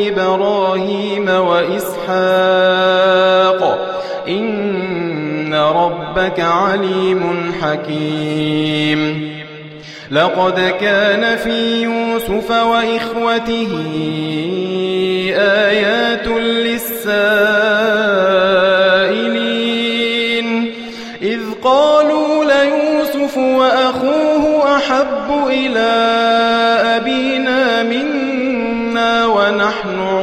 إبراهيم وإسحاق. إن ربك عليم حكيم. لقد كان في يوسف وإخوته آيات للسائلين. إذ قالوا ليوسف وأخوه أحب إلى أبينا منا ونحن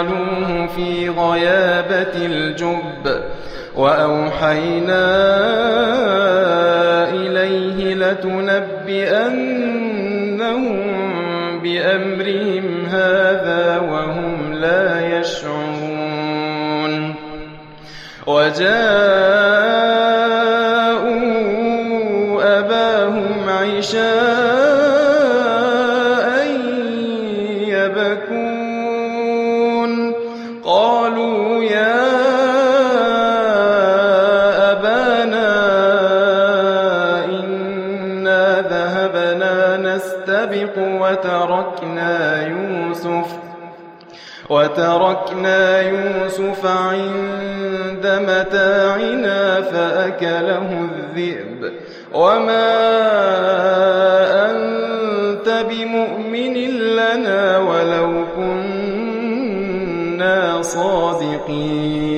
يجعلوه في غيابة الجب وأوحينا إليه لتنبئنهم بأمرهم هذا وهم لا يشعرون وجاءوا أباهم عشاء وتركنا يوسف وتركنا يوسف عند متاعنا فأكله الذئب. وما أنت بمؤمن لنا ولو كنا صادقين.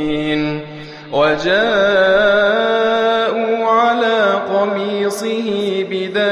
وجاءوا على قميصه بدم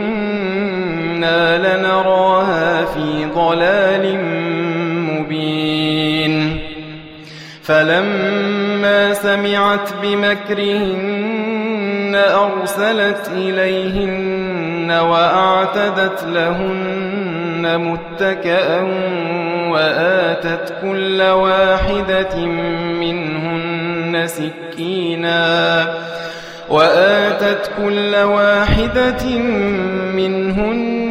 إنا لنراها في ضلال مبين فلما سمعت بمكرهن أرسلت إليهن وأعتدت لهن متكأ وآتت كل واحدة منهن سكينا وآتت كل واحدة منهن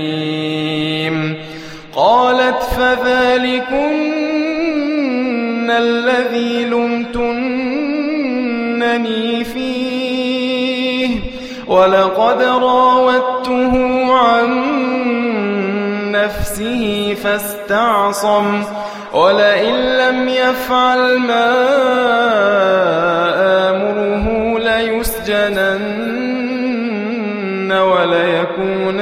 فذلكن الذي لمتنني فيه. ولقد راودته عن نفسه فاستعصم. ولئن لم يفعل ما آمره ليسجنن وليكون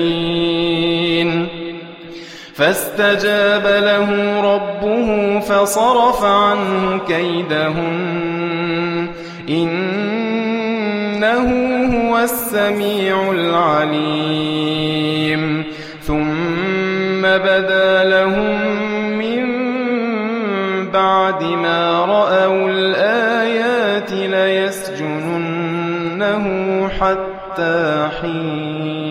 فاستجاب له ربه فصرف عنه كيدهن. إنه هو السميع العليم. ثم بدا لهم من بعد ما رأوا الآيات ليسجننه حتى حين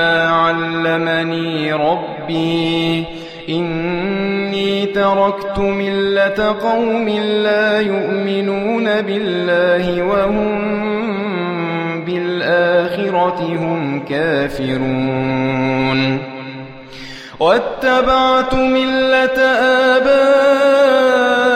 علمني ربي. إني تركت ملة قوم لا يؤمنون بالله وهم بالآخرة هم كافرون. واتبعت ملة آبائي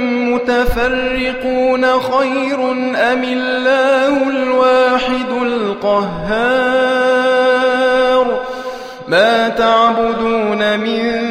المتفرقون خير أم الله الواحد القهار؟ ما تعبدون من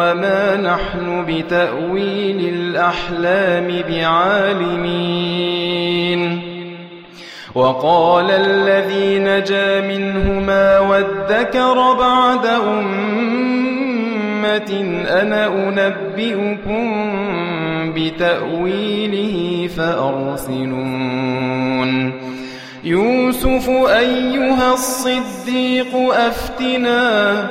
وما نحن بتأويل الأحلام بعالمين وقال الذي نجا منهما وادكر بعد أمة أنا أنبئكم بتأويله فأرسلون يوسف أيها الصديق أفتنا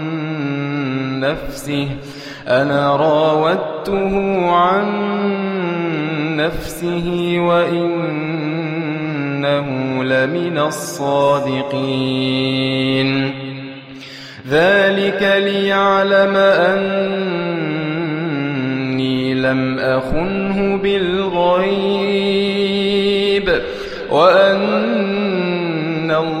نفسه أنا راودته عن نفسه وإنه لمن الصادقين. ذلك ليعلم أني لم أخنه بالغيب وأن الله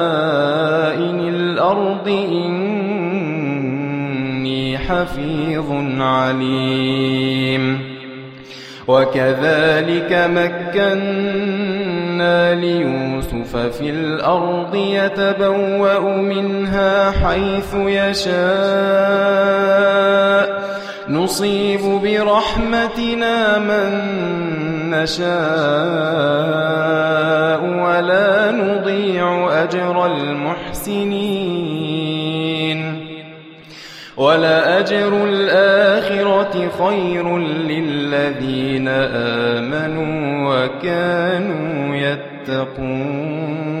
الأرض إني حفيظ عليم. وكذلك مكنا ليوسف في الأرض يتبوأ منها حيث يشاء. نصيب برحمتنا من نشاء ولا نضيع أجر المحسنين. ولأجر الآخرة خير للذين آمنوا وكانوا يتقون.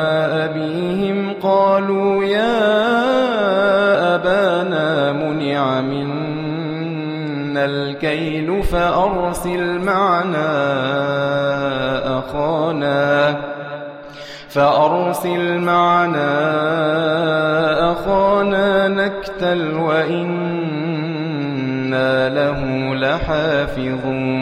قالوا يا أبانا منع منا الكيل فأرسل معنا أخانا فأرسل معنا أخانا نكتل وإنا له لحافظون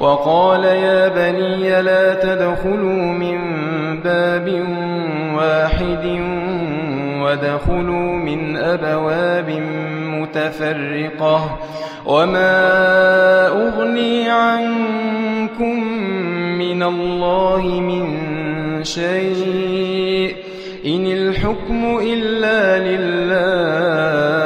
وقال يا بني لا تدخلوا من باب واحد ودخلوا من أبواب متفرقة وما أغني عنكم من الله من شيء إن الحكم إلا لله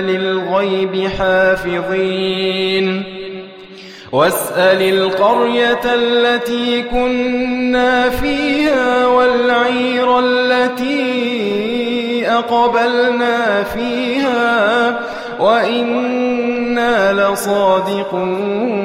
للغيب حافظين واسأل القرية التي كنا فيها والعير التي أقبلنا فيها وإنا لصادقون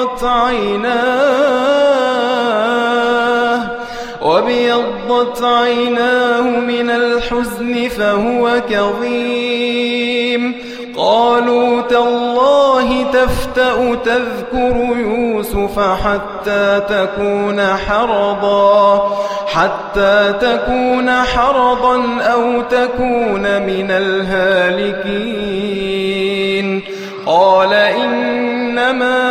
وابيضت عيناه وأبيضت عيناه من الحزن فهو كظيم. قالوا تالله تفتأ تذكر يوسف حتى تكون حرضا حتى تكون حرضا أو تكون من الهالكين. قال إنما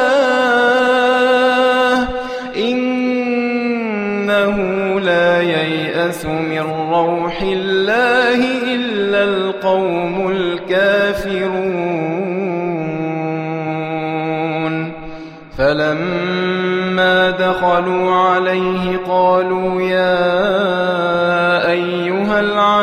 ييأس من روح الله إلا القوم الكافرون. فلما دخلوا عليه قالوا يا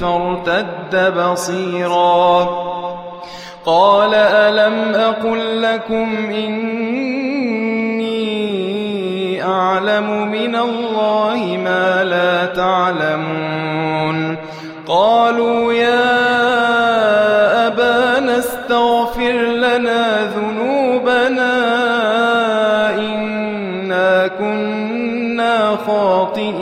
فارتد بصيرا. قال ألم أقل لكم إني أعلم من الله ما لا تعلمون؟ قالوا يا أبانا استغفر لنا ذنوبنا إنا كنا خاطئين.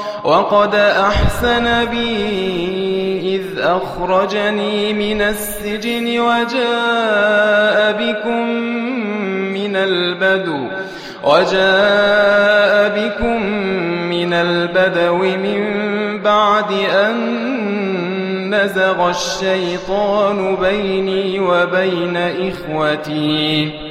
وقد أحسن بي إذ أخرجني من السجن وجاء بكم من البدو وجاء بكم من البدو من بعد أن نزغ الشيطان بيني وبين إخوتي.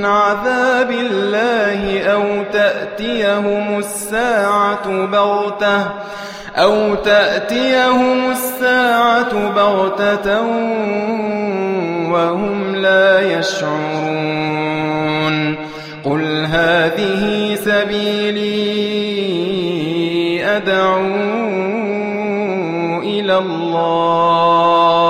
من عذاب الله أو تأتيهم الساعة بغتة أو تأتيهم الساعة بغتة وهم لا يشعرون قل هذه سبيلي أدعو إلى الله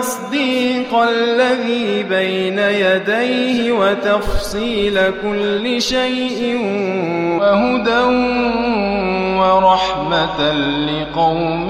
تصديق الذي بين يديه وتفصيل كل شيء وهدى ورحمة لقوم